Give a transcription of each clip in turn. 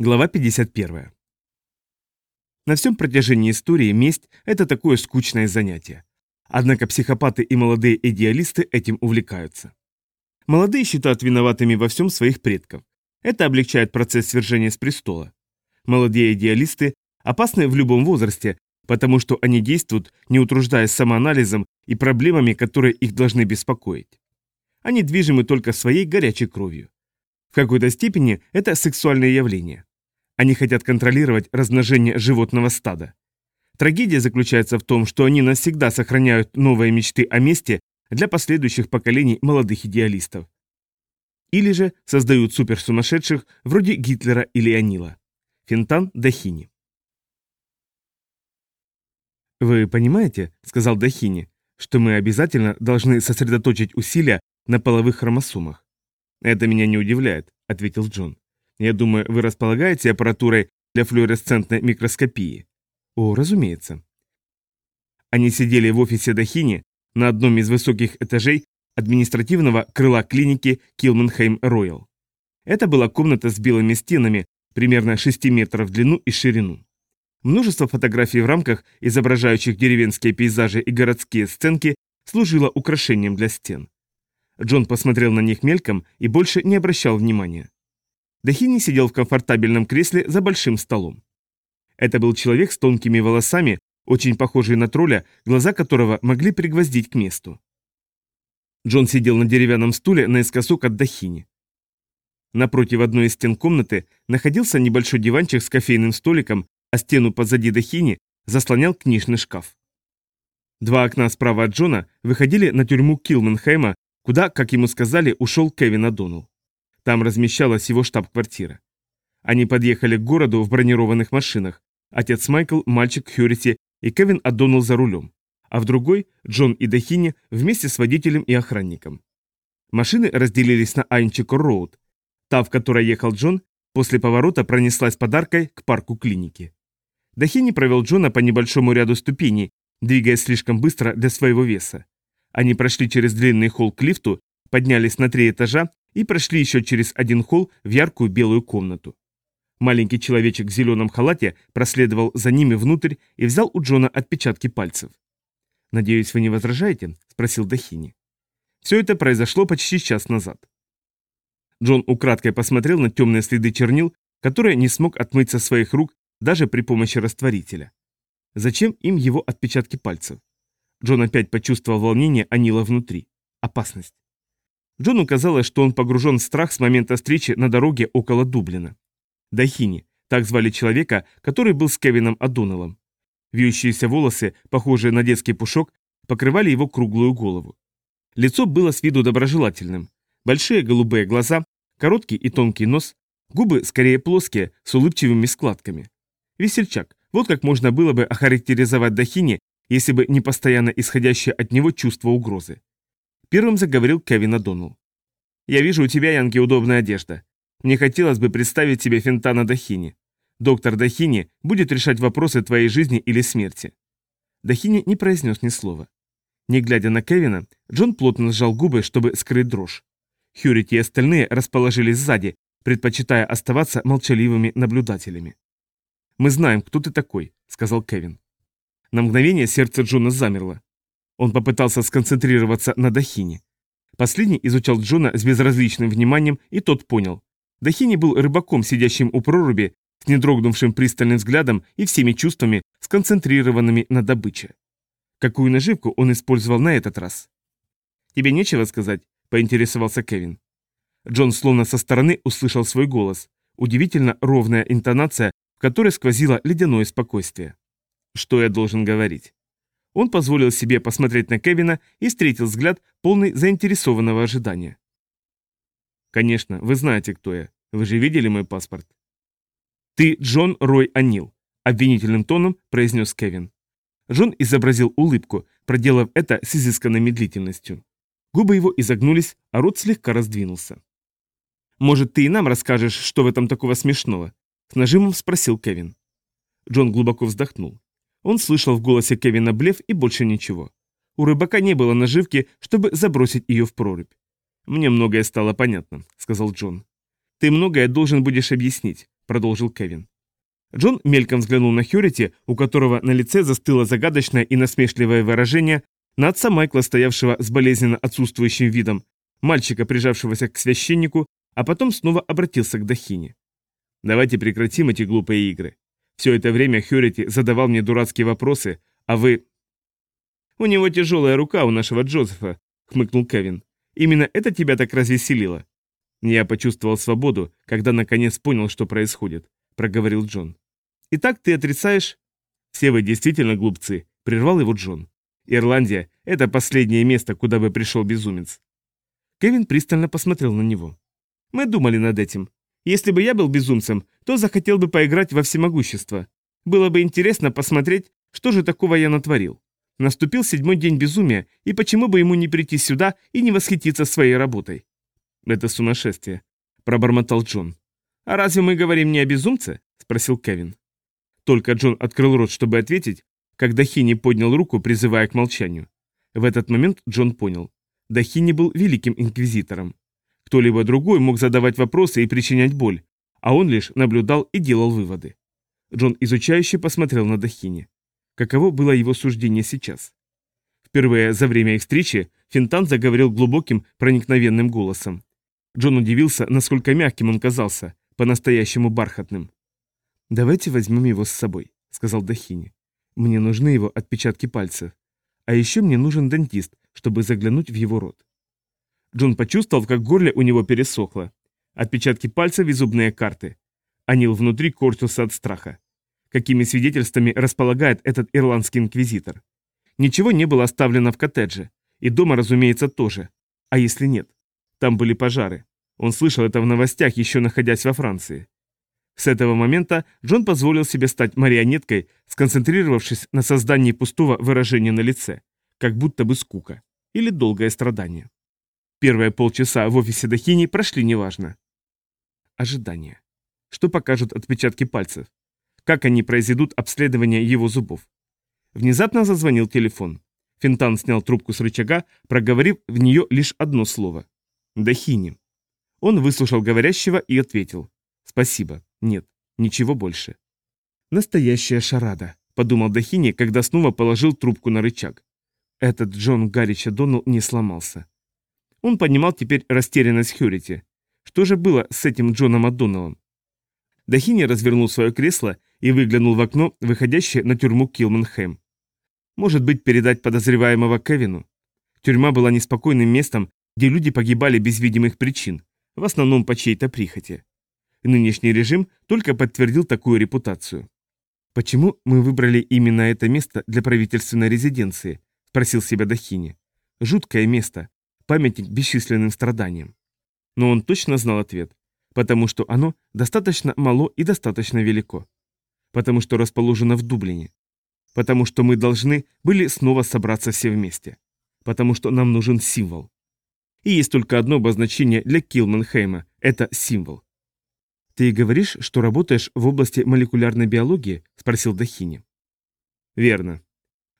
Глава 51. На всем протяжении истории месть – это такое скучное занятие. Однако психопаты и молодые идеалисты этим увлекаются. Молодые считают виноватыми во всем своих предков. Это облегчает процесс свержения с престола. Молодые идеалисты опасны в любом возрасте, потому что они действуют, не утруждаясь самоанализом и проблемами, которые их должны беспокоить. Они движимы только своей горячей кровью. В какой-то степени это сексуальное явление. Они хотят контролировать размножение животного стада. Трагедия заключается в том, что они навсегда сохраняют новые мечты о месте для последующих поколений молодых идеалистов. Или же создают суперсумасшедших вроде Гитлера или Анила. Финтан Дахини. «Вы понимаете, — сказал Дахини, — что мы обязательно должны сосредоточить усилия на половых хромосомах. «Это меня не удивляет», — ответил Джон. «Я думаю, вы располагаете аппаратурой для флуоресцентной микроскопии?» «О, разумеется». Они сидели в офисе Дахини на одном из высоких этажей административного крыла клиники Килменхейм Роял. Это была комната с белыми стенами, примерно 6 метров в длину и ширину. Множество фотографий в рамках, изображающих деревенские пейзажи и городские сценки, служило украшением для стен. Джон посмотрел на них мельком и больше не обращал внимания. Дахини сидел в комфортабельном кресле за большим столом. Это был человек с тонкими волосами, очень похожий на тролля, глаза которого могли пригвоздить к месту. Джон сидел на деревянном стуле наискосок от Дахини. Напротив одной из стен комнаты находился небольшой диванчик с кофейным столиком, а стену позади Дахини заслонял книжный шкаф. Два окна справа от Джона выходили на тюрьму Килменхейма, куда, как ему сказали, ушел Кевин Адоннелл. Там размещалась его штаб-квартира. Они подъехали к городу в бронированных машинах. Отец Майкл, мальчик Хьюрити и Кевин Адоннелл за рулем. А в другой – Джон и Дахини вместе с водителем и охранником. Машины разделились на Айнчикор-Роуд. Та, в которой ехал Джон, после поворота пронеслась подаркой к парку клиники. Дахини провел Джона по небольшому ряду ступеней, двигаясь слишком быстро для своего веса. Они прошли через длинный холл к лифту, поднялись на три этажа и прошли еще через один холл в яркую белую комнату. Маленький человечек в зеленом халате проследовал за ними внутрь и взял у Джона отпечатки пальцев. «Надеюсь, вы не возражаете?» – спросил Дахини. Все это произошло почти час назад. Джон украдкой посмотрел на темные следы чернил, которые не смог отмыть со своих рук даже при помощи растворителя. Зачем им его отпечатки пальцев? Джон опять почувствовал волнение Анила внутри. Опасность. Джону казалось, что он погружен в страх с момента встречи на дороге около Дублина. Дахини, так звали человека, который был с Кевином Адоннеллом. Вьющиеся волосы, похожие на детский пушок, покрывали его круглую голову. Лицо было с виду доброжелательным. Большие голубые глаза, короткий и тонкий нос, губы скорее плоские, с улыбчивыми складками. Весельчак, вот как можно было бы охарактеризовать Дахини если бы не постоянно исходящее от него чувство угрозы. Первым заговорил Кевин Адоннелл. «Я вижу у тебя, Янки, удобная одежда. Мне хотелось бы представить тебе Фентана Дахини. Доктор Дахини будет решать вопросы твоей жизни или смерти». Дахини не произнес ни слова. Не глядя на Кевина, Джон плотно сжал губы, чтобы скрыть дрожь. Хьюрити и остальные расположились сзади, предпочитая оставаться молчаливыми наблюдателями. «Мы знаем, кто ты такой», — сказал Кевин. На мгновение сердце Джона замерло. Он попытался сконцентрироваться на Дахине. Последний изучал Джона с безразличным вниманием, и тот понял. Дахини был рыбаком, сидящим у проруби, с недрогнувшим пристальным взглядом и всеми чувствами, сконцентрированными на добыче. Какую наживку он использовал на этот раз? «Тебе нечего сказать?» – поинтересовался Кевин. Джон словно со стороны услышал свой голос. Удивительно ровная интонация, в которой сквозило ледяное спокойствие. Что я должен говорить? Он позволил себе посмотреть на Кевина и встретил взгляд, полный заинтересованного ожидания. «Конечно, вы знаете, кто я. Вы же видели мой паспорт?» «Ты Джон Рой Анил», — обвинительным тоном произнес Кевин. Джон изобразил улыбку, проделав это с изысканной медлительностью. Губы его изогнулись, а рот слегка раздвинулся. «Может, ты и нам расскажешь, что в этом такого смешного?» — с нажимом спросил Кевин. Джон глубоко вздохнул. Он слышал в голосе Кевина блеф и больше ничего. У рыбака не было наживки, чтобы забросить ее в прорубь. «Мне многое стало понятно», — сказал Джон. «Ты многое должен будешь объяснить», — продолжил Кевин. Джон мельком взглянул на Хьюрити, у которого на лице застыло загадочное и насмешливое выражение, на отца Майкла, стоявшего с болезненно отсутствующим видом, мальчика, прижавшегося к священнику, а потом снова обратился к Дахине. «Давайте прекратим эти глупые игры. Все это время Хьюрити задавал мне дурацкие вопросы, а вы...» «У него тяжелая рука у нашего Джозефа», — хмыкнул Кевин. «Именно это тебя так развеселило?» «Я почувствовал свободу, когда наконец понял, что происходит», — проговорил Джон. «Итак, ты отрицаешь...» «Все вы действительно глупцы», — прервал его Джон. «Ирландия — это последнее место, куда бы пришел безумец». Кевин пристально посмотрел на него. «Мы думали над этим. Если бы я был безумцем, то захотел бы поиграть во всемогущество. Было бы интересно посмотреть, что же такого я натворил. Наступил седьмой день безумия, и почему бы ему не прийти сюда и не восхититься своей работой? Это сумасшествие, пробормотал Джон. А разве мы говорим не о безумце? спросил Кевин. Только Джон открыл рот, чтобы ответить, как Дахини поднял руку, призывая к молчанию. В этот момент Джон понял. Дахини был великим инквизитором. Кто-либо другой мог задавать вопросы и причинять боль, а он лишь наблюдал и делал выводы. Джон изучающе посмотрел на Дахини. Каково было его суждение сейчас? Впервые за время их встречи Финтан заговорил глубоким, проникновенным голосом. Джон удивился, насколько мягким он казался, по-настоящему бархатным. «Давайте возьмем его с собой», — сказал Дахини. «Мне нужны его отпечатки пальцев. А еще мне нужен дантист, чтобы заглянуть в его рот». Джон почувствовал, как горле у него пересохло. Отпечатки пальцев и зубные карты. Анил внутри корчился от страха какими свидетельствами располагает этот ирландский инквизитор. Ничего не было оставлено в коттедже. И дома, разумеется, тоже. А если нет? Там были пожары. Он слышал это в новостях, еще находясь во Франции. С этого момента Джон позволил себе стать марионеткой, сконцентрировавшись на создании пустого выражения на лице, как будто бы скука или долгое страдание. Первые полчаса в офисе Дахини прошли неважно. Ожидание. Что покажут отпечатки пальцев? как они произведут обследование его зубов. Внезапно зазвонил телефон. Финтан снял трубку с рычага, проговорив в нее лишь одно слово. «Дахини». Он выслушал говорящего и ответил. «Спасибо. Нет, ничего больше». «Настоящая шарада», — подумал Дахини, когда снова положил трубку на рычаг. Этот Джон Гаррича Доннелл не сломался. Он понимал теперь растерянность Хьюрити. Что же было с этим Джоном Аддоналлом? Дахини развернул свое кресло и выглянул в окно, выходящее на тюрьму Килманхэм. Может быть, передать подозреваемого Кевину? Тюрьма была неспокойным местом, где люди погибали без видимых причин, в основном по чьей-то прихоти. Нынешний режим только подтвердил такую репутацию. «Почему мы выбрали именно это место для правительственной резиденции?» – спросил себя Дахини. «Жуткое место, памятник бесчисленным страданиям». Но он точно знал ответ, потому что оно достаточно мало и достаточно велико потому что расположена в Дублине. Потому что мы должны были снова собраться все вместе. Потому что нам нужен символ. И есть только одно обозначение для Килманхейма – это символ. «Ты говоришь, что работаешь в области молекулярной биологии?» – спросил Дахини. «Верно».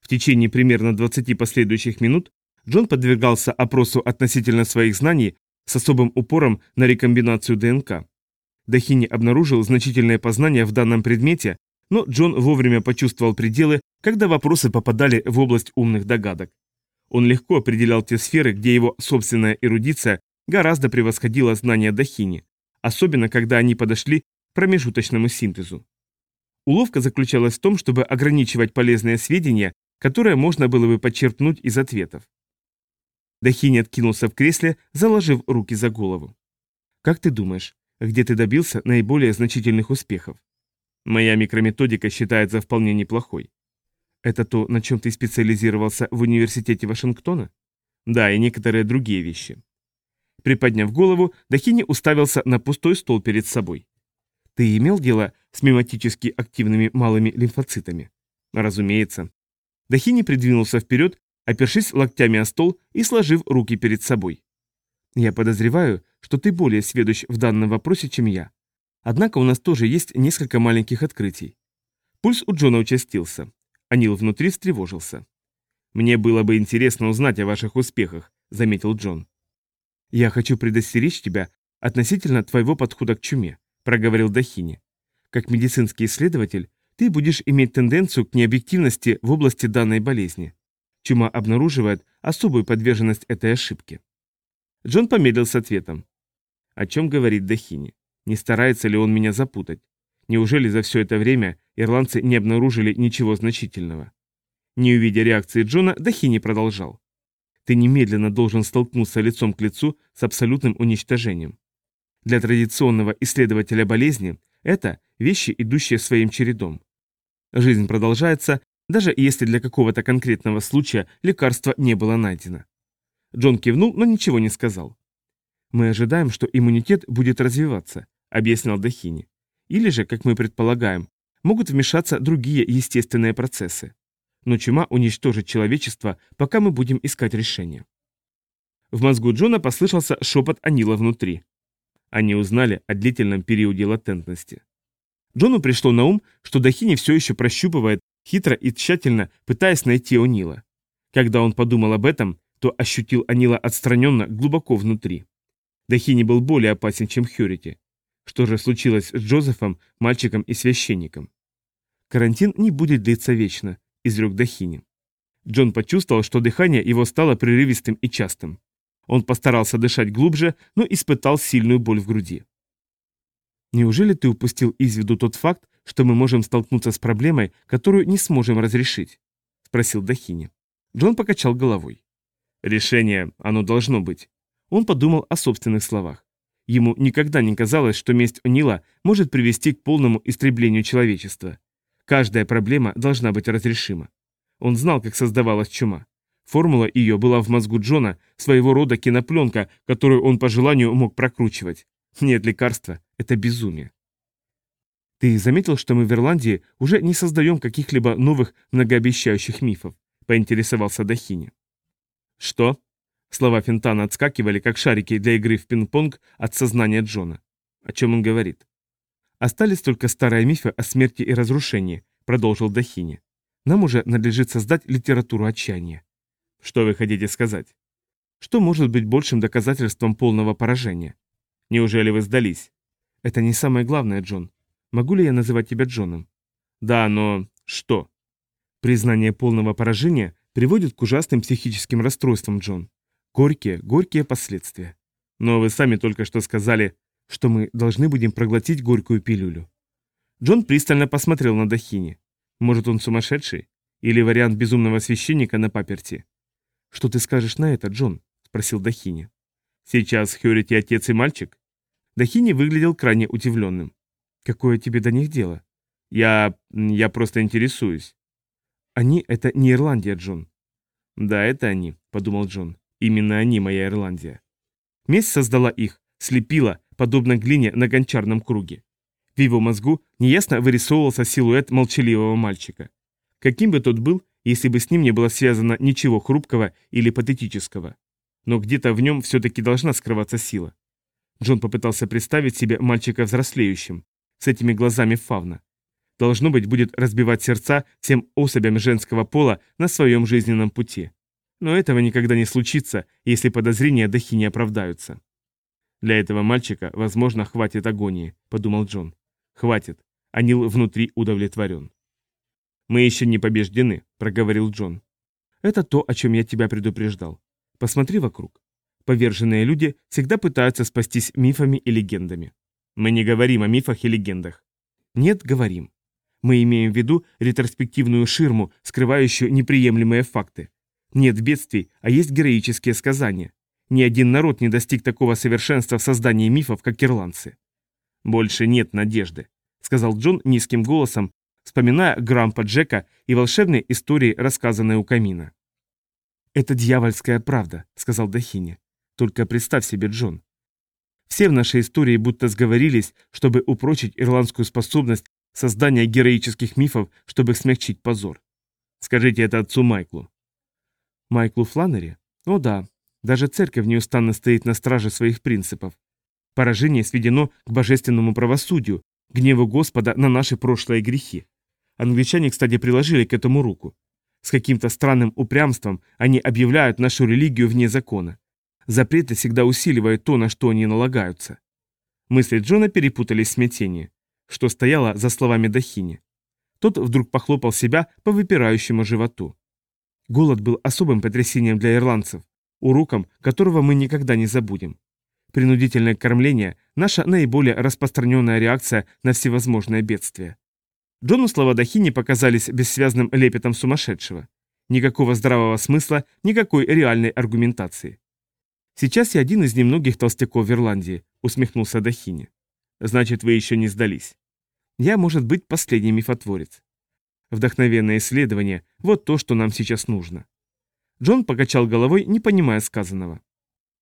В течение примерно 20 последующих минут Джон подвергался опросу относительно своих знаний с особым упором на рекомбинацию ДНК. Дахини обнаружил значительное познание в данном предмете но Джон вовремя почувствовал пределы, когда вопросы попадали в область умных догадок. Он легко определял те сферы, где его собственная эрудиция гораздо превосходила знания Дахини, особенно когда они подошли к промежуточному синтезу. Уловка заключалась в том, чтобы ограничивать полезные сведения, которые можно было бы подчерпнуть из ответов. Дахини откинулся в кресле, заложив руки за голову. «Как ты думаешь, где ты добился наиболее значительных успехов?» Моя микрометодика считается вполне неплохой. Это то, на чем ты специализировался в университете Вашингтона? Да, и некоторые другие вещи. Приподняв голову, Дахини уставился на пустой стол перед собой. Ты имел дело с мематически активными малыми лимфоцитами? Разумеется. Дахини придвинулся вперед, опершись локтями о стол и сложив руки перед собой. Я подозреваю, что ты более сведущ в данном вопросе, чем я. Однако у нас тоже есть несколько маленьких открытий. Пульс у Джона участился. Анил внутри встревожился. «Мне было бы интересно узнать о ваших успехах», — заметил Джон. «Я хочу предостеречь тебя относительно твоего подхода к чуме», — проговорил Дахини. как медицинский исследователь, ты будешь иметь тенденцию к необъективности в области данной болезни. Чума обнаруживает особую подверженность этой ошибке. Джон помедлил с ответом. О чем говорит Дахини? Не старается ли он меня запутать? Неужели за все это время ирландцы не обнаружили ничего значительного? Не увидя реакции Джона, Дахини продолжал. Ты немедленно должен столкнуться лицом к лицу с абсолютным уничтожением. Для традиционного исследователя болезни это вещи, идущие своим чередом. Жизнь продолжается, даже если для какого-то конкретного случая лекарство не было найдено. Джон кивнул, но ничего не сказал. «Мы ожидаем, что иммунитет будет развиваться», — объяснял Дахини. «Или же, как мы предполагаем, могут вмешаться другие естественные процессы. Но чума уничтожит человечество, пока мы будем искать решение». В мозгу Джона послышался шепот Анила внутри. Они узнали о длительном периоде латентности. Джону пришло на ум, что Дахини все еще прощупывает, хитро и тщательно пытаясь найти О'Нила. Когда он подумал об этом, то ощутил Анила отстраненно, глубоко внутри. Дахини был более опасен, чем Хьюрити. Что же случилось с Джозефом, мальчиком и священником? «Карантин не будет длиться вечно», — изрек Дахини. Джон почувствовал, что дыхание его стало прерывистым и частым. Он постарался дышать глубже, но испытал сильную боль в груди. Неужели ты упустил из виду тот факт, что мы можем столкнуться с проблемой, которую не сможем разрешить? Спросил Дахини. Джон покачал головой. Решение, оно должно быть. Он подумал о собственных словах. Ему никогда не казалось, что месть Онила может привести к полному истреблению человечества. Каждая проблема должна быть разрешима. Он знал, как создавалась чума. Формула ее была в мозгу Джона, своего рода кинопленка, которую он по желанию мог прокручивать. Нет лекарства, это безумие. Ты заметил, что мы в Ирландии уже не создаем каких-либо новых многообещающих мифов? Поинтересовался Дахини. Что? Слова Финтана отскакивали, как шарики для игры в пинг-понг от сознания Джона. О чем он говорит? Остались только старые мифы о смерти и разрушении, продолжил Дахини. Нам уже надлежит создать литературу отчаяния. Что вы хотите сказать? Что может быть большим доказательством полного поражения? Неужели вы сдались? Это не самое главное, Джон. Могу ли я называть тебя Джоном? Да, но что? Признание полного поражения приводит к ужасным психическим расстройствам, Джон. Горькие, горькие последствия. Но вы сами только что сказали, что мы должны будем проглотить горькую пилюлю. Джон пристально посмотрел на Дахини. Может, он сумасшедший? Или вариант безумного священника на паперти? «Что ты скажешь на это, Джон?» – спросил Дахини. Сейчас Хьюрити отец и мальчик? Дахини выглядел крайне удивленным. Какое тебе до них дело? Я... я просто интересуюсь. Они — это не Ирландия, Джон. Да, это они, подумал Джон. Именно они моя Ирландия. Месть создала их, слепила, подобно глине на гончарном круге. В его мозгу неясно вырисовывался силуэт молчаливого мальчика. Каким бы тот был, если бы с ним не было связано ничего хрупкого или патетического но где-то в нем все-таки должна скрываться сила. Джон попытался представить себе мальчика взрослеющим, с этими глазами фавна. Должно быть, будет разбивать сердца всем особям женского пола на своем жизненном пути. Но этого никогда не случится, если подозрения Дахи не оправдаются. Для этого мальчика, возможно, хватит агонии, подумал Джон. Хватит. Анил внутри удовлетворен. «Мы еще не побеждены», — проговорил Джон. «Это то, о чем я тебя предупреждал. Посмотри вокруг. Поверженные люди всегда пытаются спастись мифами и легендами. Мы не говорим о мифах и легендах. Нет, говорим. Мы имеем в виду ретроспективную ширму, скрывающую неприемлемые факты. Нет бедствий, а есть героические сказания. Ни один народ не достиг такого совершенства в создании мифов, как ирландцы. «Больше нет надежды», — сказал Джон низким голосом, вспоминая Грампа Джека и волшебные истории, рассказанные у камина. «Это дьявольская правда», — сказал Дахини. «Только представь себе, Джон. Все в нашей истории будто сговорились, чтобы упрочить ирландскую способность создания героических мифов, чтобы смягчить позор. Скажите это отцу Майклу». Майклу Фланнери? О да, даже церковь неустанно стоит на страже своих принципов. Поражение сведено к божественному правосудию, гневу Господа на наши прошлые грехи. Англичане, кстати, приложили к этому руку. С каким-то странным упрямством они объявляют нашу религию вне закона. Запреты всегда усиливают то, на что они налагаются. Мысли Джона перепутались в смятении. что стояло за словами Дахини. Тот вдруг похлопал себя по выпирающему животу. Голод был особым потрясением для ирландцев, уроком которого мы никогда не забудем. Принудительное кормление – наша наиболее распространенная реакция на всевозможные бедствия. Джону слова Дахини показались бессвязным лепетом сумасшедшего. Никакого здравого смысла, никакой реальной аргументации. «Сейчас я один из немногих толстяков в Ирландии», — усмехнулся Дахини. «Значит, вы еще не сдались. Я, может быть, последний мифотворец. Вдохновенное исследование – вот то, что нам сейчас нужно». Джон покачал головой, не понимая сказанного.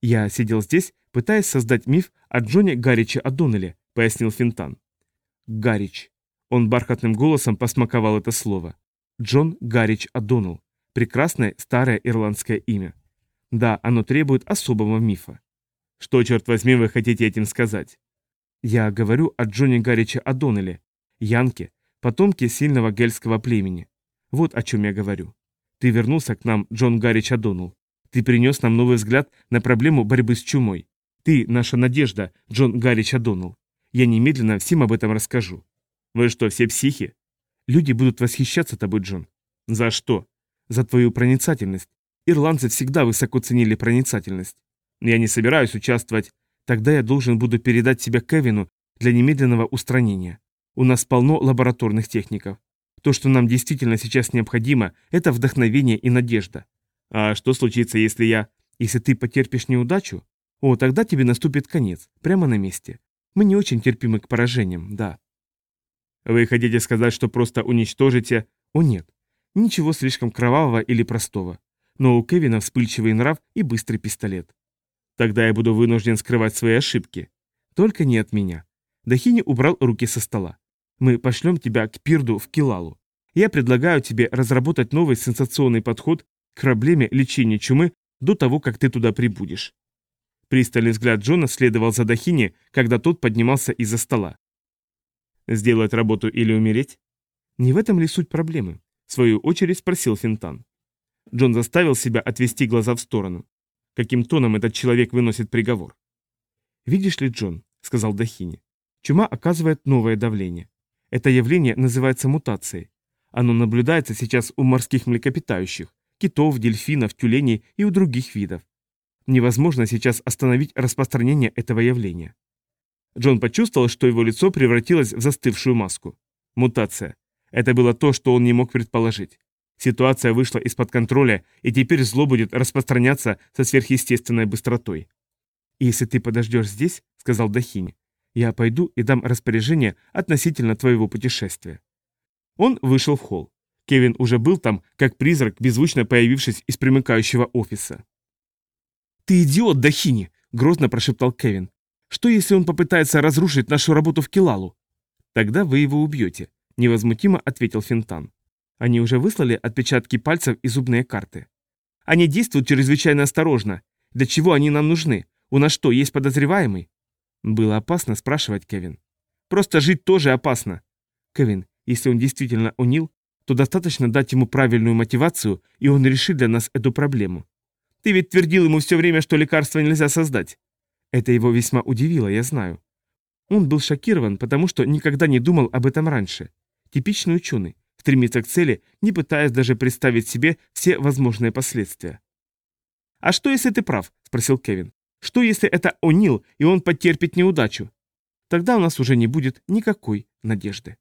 «Я сидел здесь, пытаясь создать миф о Джоне Гарриче Адоннеле», — пояснил Финтан. «Гаррич». Он бархатным голосом посмаковал это слово. Джон Гаррич Адоннелл. Прекрасное старое ирландское имя. Да, оно требует особого мифа. Что, черт возьми, вы хотите этим сказать? Я говорю о Джонни Гарриче Адоннеле, Янке, потомке сильного гельского племени. Вот о чем я говорю. Ты вернулся к нам, Джон Гаррич Адоннелл. Ты принес нам новый взгляд на проблему борьбы с чумой. Ты – наша надежда, Джон Гаррич Адоннелл. Я немедленно всем об этом расскажу. Вы что, все психи? Люди будут восхищаться тобой, Джон. За что? За твою проницательность. Ирландцы всегда высоко ценили проницательность. Я не собираюсь участвовать. Тогда я должен буду передать себя Кевину для немедленного устранения. У нас полно лабораторных техников. То, что нам действительно сейчас необходимо, это вдохновение и надежда. А что случится, если я... Если ты потерпишь неудачу? О, тогда тебе наступит конец, прямо на месте. Мы не очень терпимы к поражениям, да. Вы хотите сказать, что просто уничтожите... О нет, ничего слишком кровавого или простого. Но у Кевина вспыльчивый нрав и быстрый пистолет. Тогда я буду вынужден скрывать свои ошибки. Только не от меня. Дахини убрал руки со стола. Мы пошлем тебя к Пирду в Килалу. Я предлагаю тебе разработать новый сенсационный подход к проблеме лечения чумы до того, как ты туда прибудешь. Пристальный взгляд Джона следовал за Дахини, когда тот поднимался из-за стола. Сделать работу или умереть? Не в этом ли суть проблемы? В свою очередь спросил Финтан. Джон заставил себя отвести глаза в сторону. Каким тоном этот человек выносит приговор? «Видишь ли, Джон», — сказал Дахини, — «чума оказывает новое давление. Это явление называется мутацией. Оно наблюдается сейчас у морских млекопитающих, китов, дельфинов, тюленей и у других видов. Невозможно сейчас остановить распространение этого явления. Джон почувствовал, что его лицо превратилось в застывшую маску. Мутация. Это было то, что он не мог предположить. Ситуация вышла из-под контроля, и теперь зло будет распространяться со сверхъестественной быстротой. «Если ты подождешь здесь», — сказал Дахини, — «я пойду и дам распоряжение относительно твоего путешествия». Он вышел в холл. Кевин уже был там, как призрак, беззвучно появившись из примыкающего офиса. «Ты идиот, Дахини!» — грозно прошептал Кевин. Что, если он попытается разрушить нашу работу в Килалу? Тогда вы его убьете, невозмутимо ответил Финтан. Они уже выслали отпечатки пальцев и зубные карты. Они действуют чрезвычайно осторожно. Для чего они нам нужны? У нас что, есть подозреваемый? Было опасно спрашивать Кевин. Просто жить тоже опасно. Кевин, если он действительно унил, то достаточно дать ему правильную мотивацию, и он решит для нас эту проблему. Ты ведь твердил ему все время, что лекарства нельзя создать. Это его весьма удивило, я знаю. Он был шокирован, потому что никогда не думал об этом раньше. Типичный ученый, стремится к цели, не пытаясь даже представить себе все возможные последствия. «А что, если ты прав?» – спросил Кевин. «Что, если это О'Нил, и он потерпит неудачу? Тогда у нас уже не будет никакой надежды».